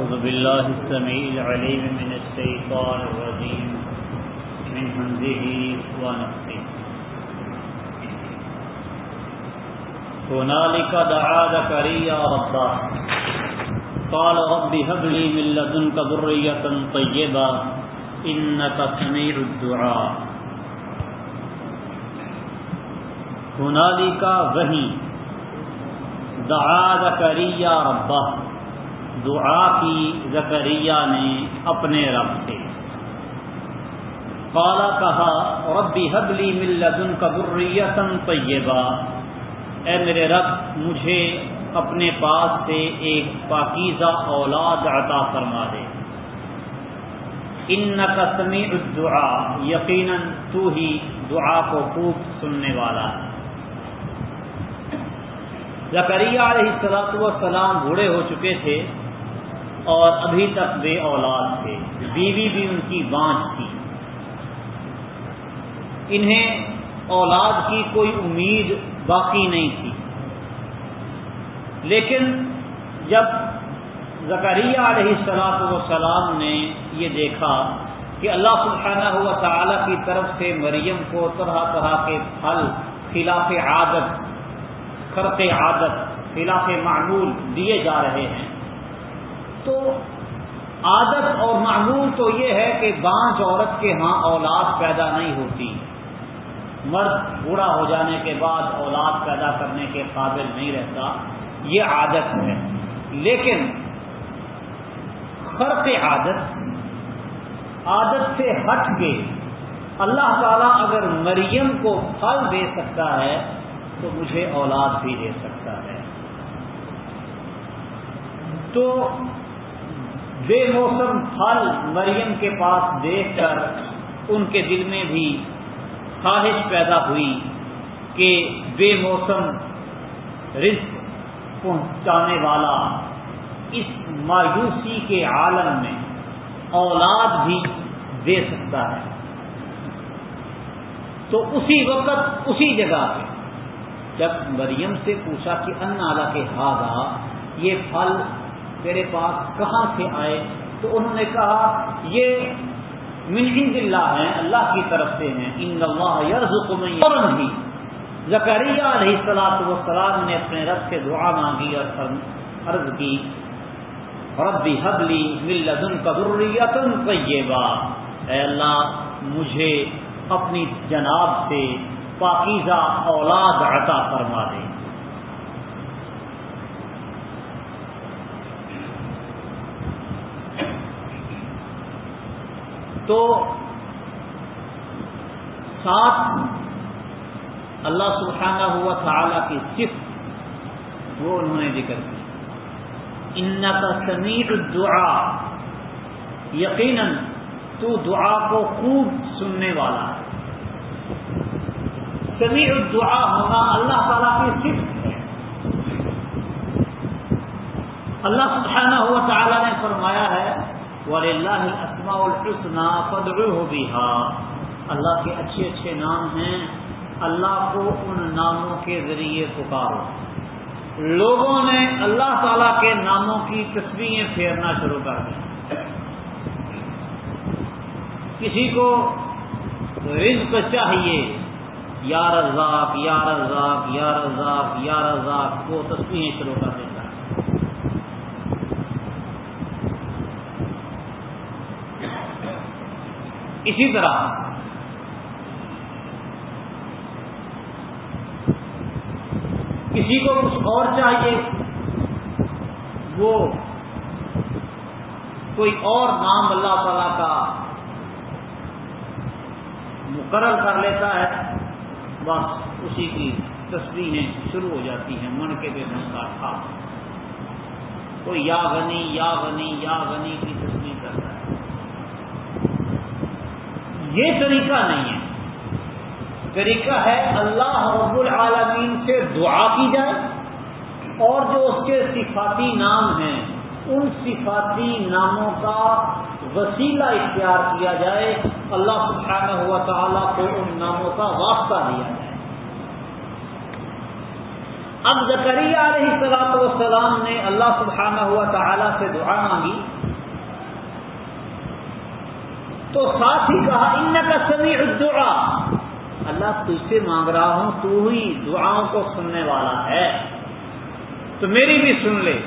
أعوذ بالله السميع العليم من الشيطان الرجيم. من همزه ونفسه هنالك دعا زكريا ربه قال رب هب لي من لدنك ذرية طيبة إنك سميع الدعاء. هنالك وہیں دعا زکریہ ربہ دعا کی زکریہ نے اپنے رب سے۔ قالا کہا، ربی حبلی من لدن کا طیبہ اے میرے رب، مجھے اپنے پاس سے ایک پاکیزہ اولاد عطا فرما دے۔ ان کا سمیع الدعا یقیناً تو ہی دعا کو خوب سننے والا ہے۔ زکریہ علیہ السلاط والسلام بوڑھے ہو چکے تھے۔ اور ابھی تک بے اولاد تھے۔ بیوی بھی ان کی بانچ تھی۔ انہیں اولاد کی کوئی امید باقی نہیں تھی۔ لیکن جب زکریہ علیہ السلاط والسلام نے یہ دیکھا کہ اللہ سبحانہ ہوا تعالی کی طرف سے مریم کو طرح طرح کے پھل، خلاف عادت، خرق عادت، خلاف معمول دیے جا رہے ہیں تو عادت اور معمول تو یہ ہے کہ بانچ عورت کے ہاں اولاد پیدا نہیں ہوتی۔ مرد بوڑھا ہو جانے کے بعد اولاد پیدا کرنے کے قابل نہیں رہتا۔ یہ عادت ہے۔ لیکن خرق عادت عادت سے ہٹ کے اللہ تعالیٰ اگر مریم کو پھل دے سکتا ہے تو مجھے اولاد بھی دے سکتا ہے۔ تو بے موسم پھل مریم کے پاس دیکھ کر ان کے دل میں بھی خواہش پیدا ہوئی کہ بے موسم رزق پہنچانے والا اس مایوسی کے عالم میں اولاد بھی دے سکتا ہے۔ تو اسی وقت اسی جگہ پہ جب مریم سے پوچھا کہ ان نالا کے ہاضا یہ پھل تیرے پاس کہاں سے آئے؟ تو انہوں نے کہا، یہ من اللہ ہے اللہ کی طرف سے ہیں۔ ان اللہ فوراً ہی۔ زکریہ علیہ السلاط نے اپنے رب سے دعا مانگی اور عرض کی، ربی حبلی ملدن قبریتن طیبہ۔ اے اللہ، مجھے اپنی جناب سے پاکیزہ اولاد عطا فرما دے۔ تو ساتھ اللہ سبحانہ ہوا تعالی کی صف وہ انہوں نے ذکر کی۔ ان کا سمیع دعا یقیناً تو دعا کو خوب سننے والا ہے۔ سمیع الدعا ہونا اللہ تعالیٰ کی صفت ہے۔ اللہ سبحانہ ہوا تعالیٰ نے فرمایا ہے ولی اللہ اسما الحسنہ اللہ کے اچھے اچھے نام ہیں۔ اللہ کو ان ناموں کے ذریعے پکارو۔ لوگوں نے اللہ تعالیٰ کے ناموں کی تصویریں پھیرنا شروع کر دی۔ کسی کو رزق چاہیے، یا رزاق یا رزاق یا رزاق یا رزاق، وہ تصویریں شروع کر دیتا ہے اسی طرح۔ کسی کو کچھ اور چاہیے، وہ کوئی اور نام اللہ تعالی کا مقرر کر لیتا ہے، بس اسی کی تصویریں شروع ہو جاتی ہیں من کے بے من کا تھا ہاں۔ کوئی یا غنی یا غنی یا غنی کی تصویر کرتا ہے یہ طریقہ نہیں ہے۔ طریقہ ہے اللہ رب العالمین سے دعا کی جائے اور جو اس کے صفاتی نام ہیں، ان صفاتی ناموں کا وسیلہ اختیار کیا جائے۔ اللہ سبحانہ ہوا تعالیٰ کو ان ناموں کا واسطہ دیا جائے۔ اب زکریہ علیہ السلاط والسلام نے اللہ سبحانہ ہوا تعالی سے دعا مانگی۔ تو ساتھ ہی کہا ان کا سمیع الدعا اللہ تجھ سے مانگ رہا ہوں، تو ہی دعاؤں کو سننے والا ہے۔ تو میری بھی سن لے۔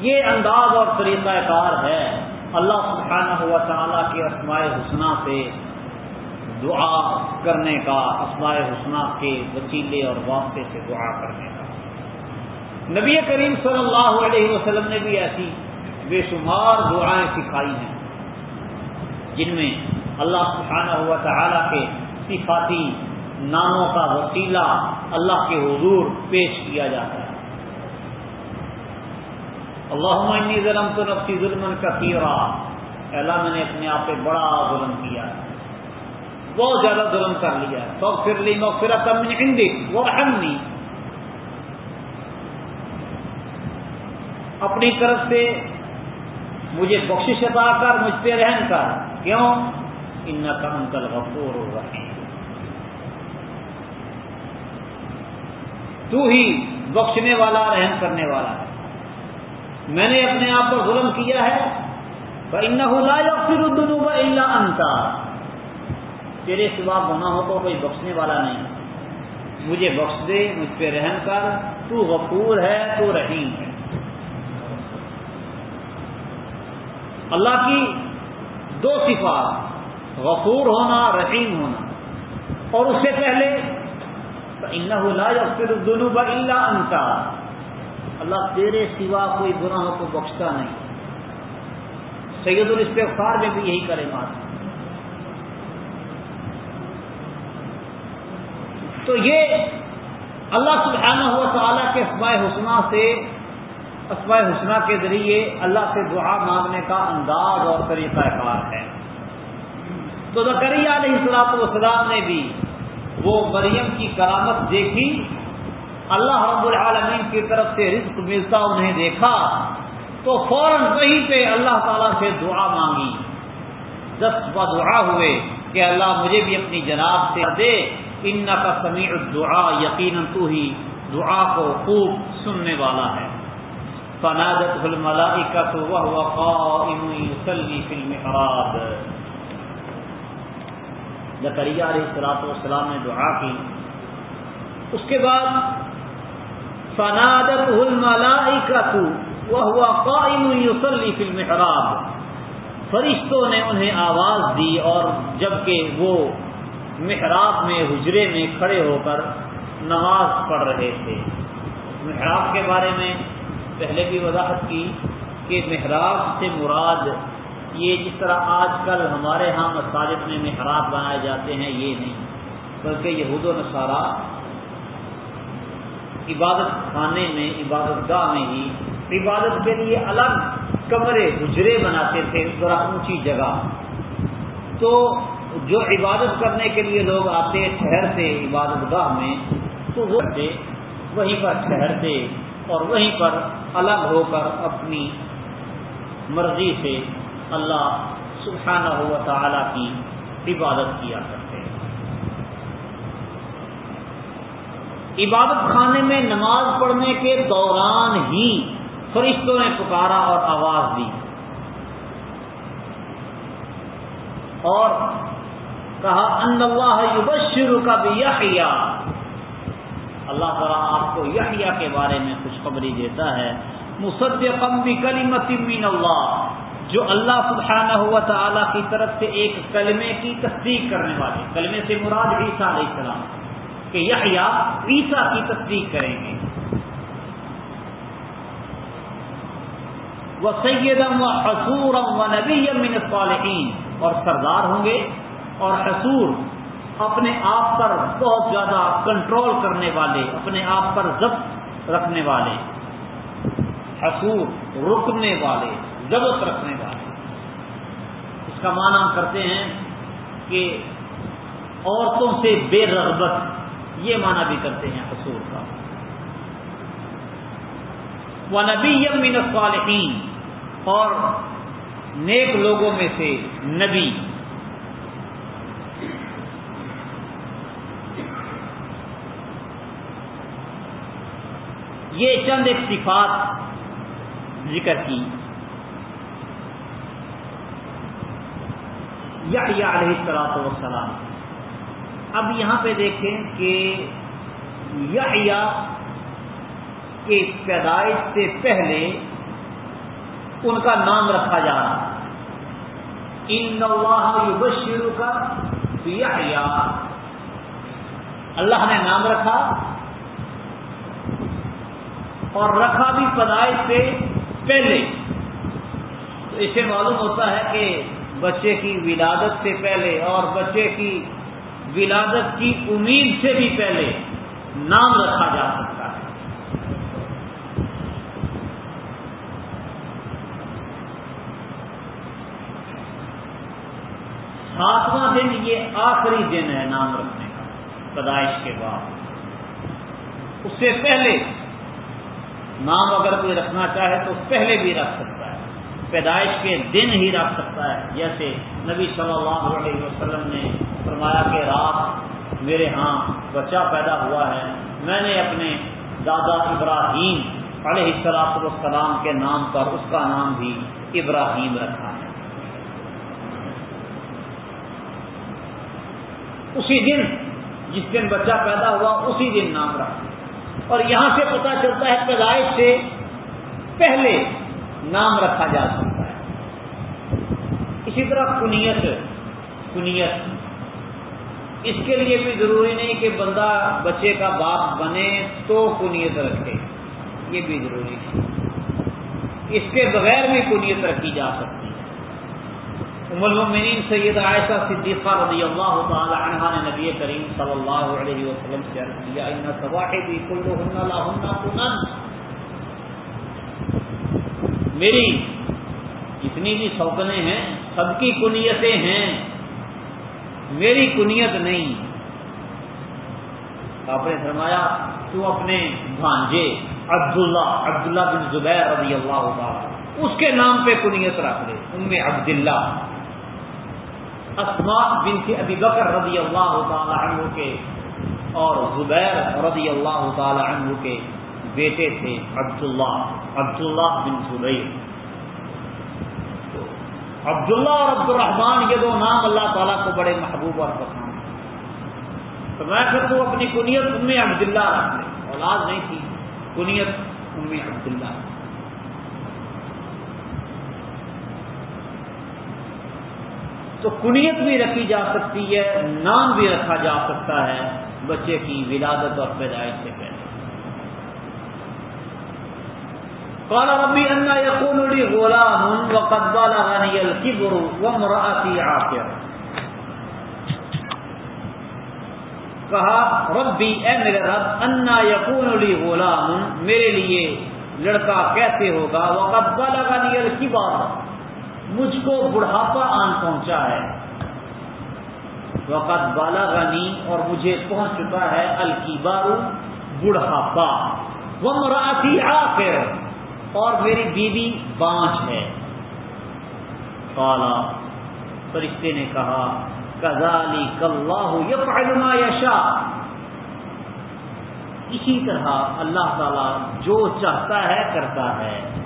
یہ انداز اور طریقہ کار ہے اللہ سبحانہ ہوا تعالیٰ کے اسماء حسنہ سے۔ دعا کرنے کا، اسماء حسنہ کے وسیلے اور واسطے سے دعا کرنے کا۔ نبی کریم صلی اللہ علیہ وسلم نے بھی ایسی بے شمار دعائیں سکھائی ہیں۔ جن میں اللہ سبحانہ ہوا تعالیٰ کے صفاتی ناموں کا وسیلہ اللہ کے حضور پیش کیا جاتا ہے۔ اللہ انی ظلم تو نفسی ظلم کا اللہ، میں نے اپنے آپ پہ بڑا ظلم کیا بہت زیادہ ظلم کر لیا تو پھر لی نو پھر ہندی وہ اہم نہیں اپنی طرف سے مجھے بخش عطا کر، مجھ پہ رہن کر۔ کیوں؟ ان کا انکل غفور ہو رہے تو ہی بخشنے والا، رحم کرنے والا ہے۔ میں نے اپنے آپ پر ظلم کیا ہے۔ ان لا پھر الدنوب اللہ انتا تیرے سوا گنا ہو تو کوئی بخشنے والا نہیں۔ مجھے بخش دے، مجھ پہ رحم کر۔ تو غفور ہے، تو رحیم ہے۔ اللہ کی دو صفات، غفور ہونا، رحیم ہونا۔ اور اس سے پہلے ان لا پھر الدنوب اللہ انتا اللہ تیرے سوا کوئی گناہوں کو بخشتا نہیں۔ سید الاستغفار میں بھی یہی کرے مات تو یہ اللہ سبحانہ ہوا تعالیٰ کے اسماء حسنہ سے اسماء حسنہ کے ذریعے اللہ سے دعا مانگنے کا انداز اور طریقہ کار ہے۔ تو زکریہ علیہ السلاط والسلام نے بھی وہ مریم کی کرامت دیکھی۔ اللہ رب العالمین کی طرف سے رزق ملتا انہیں دیکھا۔ تو فوراً وہیں پہ اللہ تعالیٰ سے دعا مانگی۔ دس و دعا ہوئے کہ اللہ مجھے بھی اپنی جناب سے دے۔ ان کا سمیع دعا یقیناً تو ہی دعا کو خوب سننے والا ہے۔ فنادت الملائکہ وہ قائم یصلی فی المحراب. زکریا علیہ الصلوۃ والسلام نے دعا کی۔ اس کے بعد فنادت الملائکۃ وهو قائم يصلي في المحراب۔ فرشتوں نے انہیں آواز دی اور جبکہ وہ محراب میں حجرے میں کھڑے ہو کر نماز پڑھ رہے تھے۔ محراب کے بارے میں پہلے بھی وضاحت کی کہ محراب سے مراد یہ جس طرح آج کل ہمارے ہاں مساجد میں محراب بنائے جاتے ہیں، یہ نہیں۔ بلکہ یہود و نصارہ عبادت خانے میں، عبادت گاہ میں ہی عبادت کے لیے الگ کمرے، گجرے بناتے تھے ذرا اونچی جگہ۔ تو جو عبادت کرنے کے لیے لوگ آتے ٹھہرتے عبادت گاہ میں، تو وہ وہیں پر ٹھہرتے اور وہیں پر الگ ہو کر اپنی مرضی سے اللہ سبحانہ ہوا تعالی کی عبادت کیا کرتے عبادت خانے میں نماز پڑھنے کے دوران ہی فرشتوں نے پکارا اور آواز دی۔ اور کہا، ان اللہ یبشر کا بھی اللہ تعالیٰ آپ کو یحییٰ کے بارے میں خوشخبری دیتا ہے۔ مصدقم بھی من اللہ، جو اللہ سبحانہ ہوا تعالیٰ کی طرف سے ایک کلمے کی تصدیق کرنے والے۔ کلمے سے مراد عیسیٰ علیہ السلام، کہ یحییٰ عیسیٰ کی تصدیق کریں گے۔ وہ سیدم و حصورم و نبی من الصالحین، اور سردار ہوں گے اور حصور اپنے آپ پر بہت زیادہ کنٹرول کرنے والے، اپنے آپ پر ضبط رکھنے والے حصور رکنے والے، ضبط رکھنے والے۔ اس کا معنی ہم کرتے ہیں کہ عورتوں سے بے رغبت، یہ معنی بھی کرتے ہیں حصور کا۔ وہ نبی من الصالحین اور نیک لوگوں میں سے نبی۔ یہ چند ایک صفات ذکر کی۔ یا علیہ السلاط وسلام اب یہاں پہ دیکھیں کہ یا کے پیدائش سے پہلے ان کا نام رکھا جا رہا۔ ان یبشر کا یا اللہ نے نام رکھا۔ اور رکھا بھی پیدائش سے پہلے۔ تو اسے معلوم ہوتا ہے کہ بچے کی ولادت سے پہلے اور بچے کی ولادت کی امید سے بھی پہلے نام رکھا جا سکتا ہے۔ ساتواں دن یہ آخری دن ہے نام رکھنے کا، پیدائش کے بعد۔ اس سے پہلے نام اگر کوئی رکھنا چاہے تو پہلے بھی رکھ سکتا ہے۔ پیدائش کے دن ہی رکھ سکتا ہے۔ جیسے نبی صلی اللہ علیہ وسلم نے فرمایا کہ رات میرے ہاں بچہ پیدا ہوا ہے۔ میں نے اپنے دادا ابراہیم علیہ السلاط والسلام کے نام پر اس کا نام بھی ابراہیم رکھا ہے۔ اسی دن جس دن بچہ پیدا ہوا، اسی دن نام رکھا۔ اور یہاں سے پتا چلتا ہے پیدائش سے پہلے نام رکھا جا سکتا ہے۔ اسی طرح کنیت کنیت۔ اس کے لیے بھی ضروری نہیں کہ بندہ بچے کا باپ بنے تو کنیت رکھے۔ یہ بھی ضروری نہیں اس کے بغیر بھی کنیت رکھی جا سکتی ہے۔ ام المؤمنین سید عائشہ صدیقہ رضی اللہ تعالی عنہ نے نبی کریم صلی اللہ علیہ وسلم سے عرض کیا، ان صواحبی کلہن لہن کنن میری جتنی بھی سوکنے ہیں، سب کی کنیتیں ہیں، میری کنیت نہیں۔ آپ نے فرمایا، تو اپنے بھانجے عبداللہ عبداللہ بن زبیر رضی اللہ تعالی اس کے نام پہ کنیت رکھ لے ام عبداللہ۔ اسما بن سے ابی بکر رضی اللہ تعالی عنہ کے اور زبیر رضی اللہ تعالی عنہ کے بیٹے تھے عبداللہ عبداللہ بن زبیر۔ عبداللہ اور عبد الرحمان یہ دو نام اللہ تعالیٰ کو بڑے محبوب اور پسند تو میں پھر تو اپنی کنیت ام عبداللہ رکھ لیں اولاد نہیں تھی، کنیت ام عبداللہ۔ تو کنیت بھی رکھی جا سکتی ہے، نام بھی رکھا جا سکتا ہے بچے کی ولادت اور پیدائش سے پہلے۔ کالا ربی انا یقون غلام و قدبہ لگانی الکبر و مراسی آخر کہا، ربی، اے میرے رب انا یقون علی غلام میرے لیے لڑکا کیسے ہوگا؟ وہ قدبہ لگانی الکبر۔ مجھ کو بڑھاپا آن پہنچا ہے۔ وقت بالا غنی اور مجھے پہنچ چکا ہے الکیبارو بڑھاپا۔ وہ مراسی آخر اور میری بیوی بانچ ہے۔ کالا فرشتے نے کہا کزالی کلّہ یفعل یشا اسی طرح اللہ تعالی جو چاہتا ہے کرتا ہے۔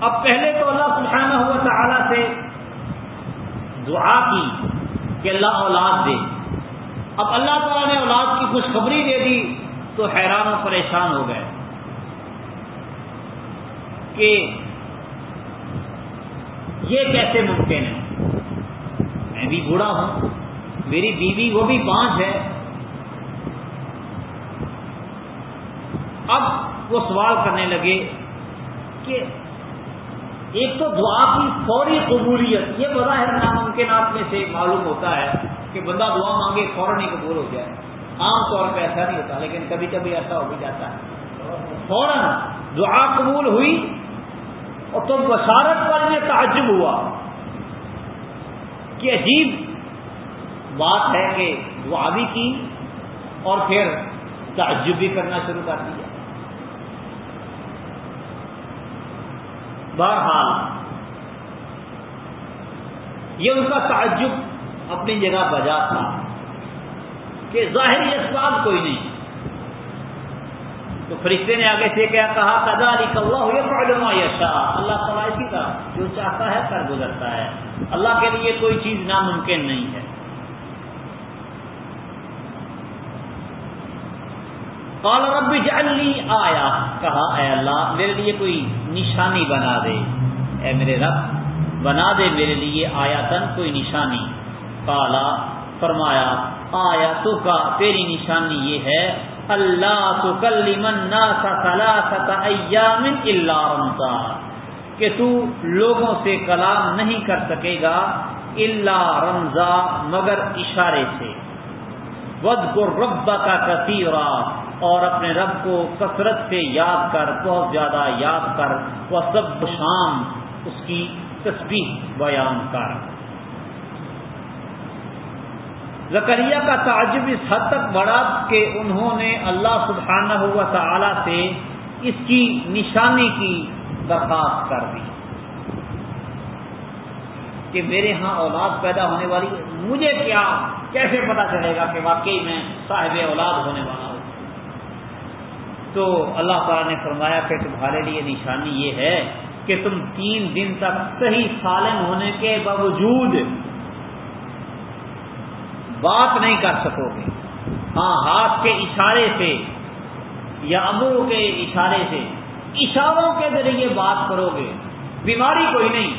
اب پہلے تو اللہ سبحانہ ہوا تعالی سے دعا کی کہ اللہ اولاد دے۔ اب اللہ تعالیٰ نے اولاد کی خوشخبری دے دی تو حیران و پریشان ہو گئے کہ یہ کیسے ممکن ہے؟ میں بھی بوڑھا ہوں، میری بیوی وہ بھی پانچ ہے۔ اب وہ سوال کرنے لگے کہ ایک تو دعا کی فوری قبولیت، یہ بظاہر ناممکنات میں سے معلوم ہوتا ہے کہ بندہ دعا مانگے، فوراً ہی قبول ہو جائے۔ عام طور پہ ایسا نہیں ہوتا، لیکن کبھی کبھی ایسا ہو بھی جاتا ہے۔ فوراً دعا قبول ہوئی اور تو بشارت پر میں تعجب ہوا۔ کہ عجیب بات ہے کہ دعا بھی کی اور پھر تعجب بھی کرنا شروع کر دیا۔ بہرحال یہ ان کا تعجب اپنی جگہ بجا تھا کہ ظاہری اسباب کوئی نہیں۔ تو فرشتے نے آگے سے کیا کہا؟ کدا اللہ یشا اللہ تعالیٰ اسی کا جو چاہتا ہے کر گزرتا ہے۔ اللہ کے لیے کوئی چیز ناممکن نہیں ہے۔ قال رب جعلی آیا کہا، اے اللہ، میرے لیے کوئی نشانی بنا دے۔ اے میرے رب، بنا دے میرے لیے آیا تن کوئی نشانی۔ کالا فرمایا آیا تو کا تیری نشانی یہ ہے، اللہ تو کل منا ایام اللہ رمضان۔ کہ تو لوگوں سے کلام نہیں کر سکے گا اللہ رمضان، مگر اشارے سے۔ ود کو رب کا کثیرا اور اپنے رب کو کثرت سے یاد کر، بہت زیادہ یاد کر، وہ سب شام اس کی تصویر بیان کر۔ زکریہ کا تعجب اس حد تک بڑا کہ انہوں نے اللہ سبحانہ ہوا تعالی سے اس کی نشانی کی درخواست کر دی کہ میرے ہاں اولاد پیدا ہونے والی، مجھے کیا، کیسے پتا چلے گا کہ واقعی میں صاحب اولاد ہونے والا ہوں؟ تو اللہ تعالیٰ نے فرمایا کہ تمہارے لیے نشانی یہ ہے کہ تم تین دن تک صحیح سالم ہونے کے باوجود بات نہیں کر سکو گے ہاں ہاتھ کے اشارے سے یا امروں کے اشارے سے، اشاروں کے ذریعے بات کرو گے بیماری کوئی نہیں،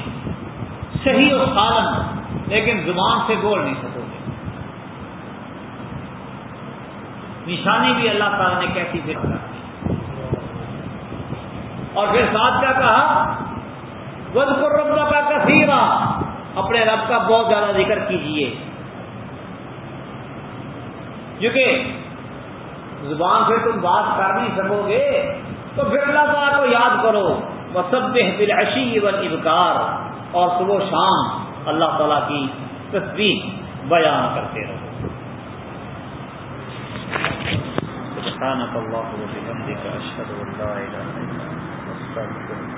صحیح اور سالم لیکن زبان سے بول نہیں سکو گے نشانی بھی اللہ تعالیٰ نے کیسی فکر اور پھر ساتھ کیا کہا؟ ود کو رب کا کثیرہ اپنے رب کا بہت زیادہ ذکر کیجیے کیونکہ زبان سے تم بات کر نہیں سکو گے، تو پھر اللہ تعالیٰ کو یاد کرو۔ وہ سب دل اشی و ابکار اور صبح شام اللہ تعالیٰ کی تصویر بیان کرتے رہو۔ سبحانك اللهم وبحمدك اشهد ان لا اله الا انت استغفرك ہیں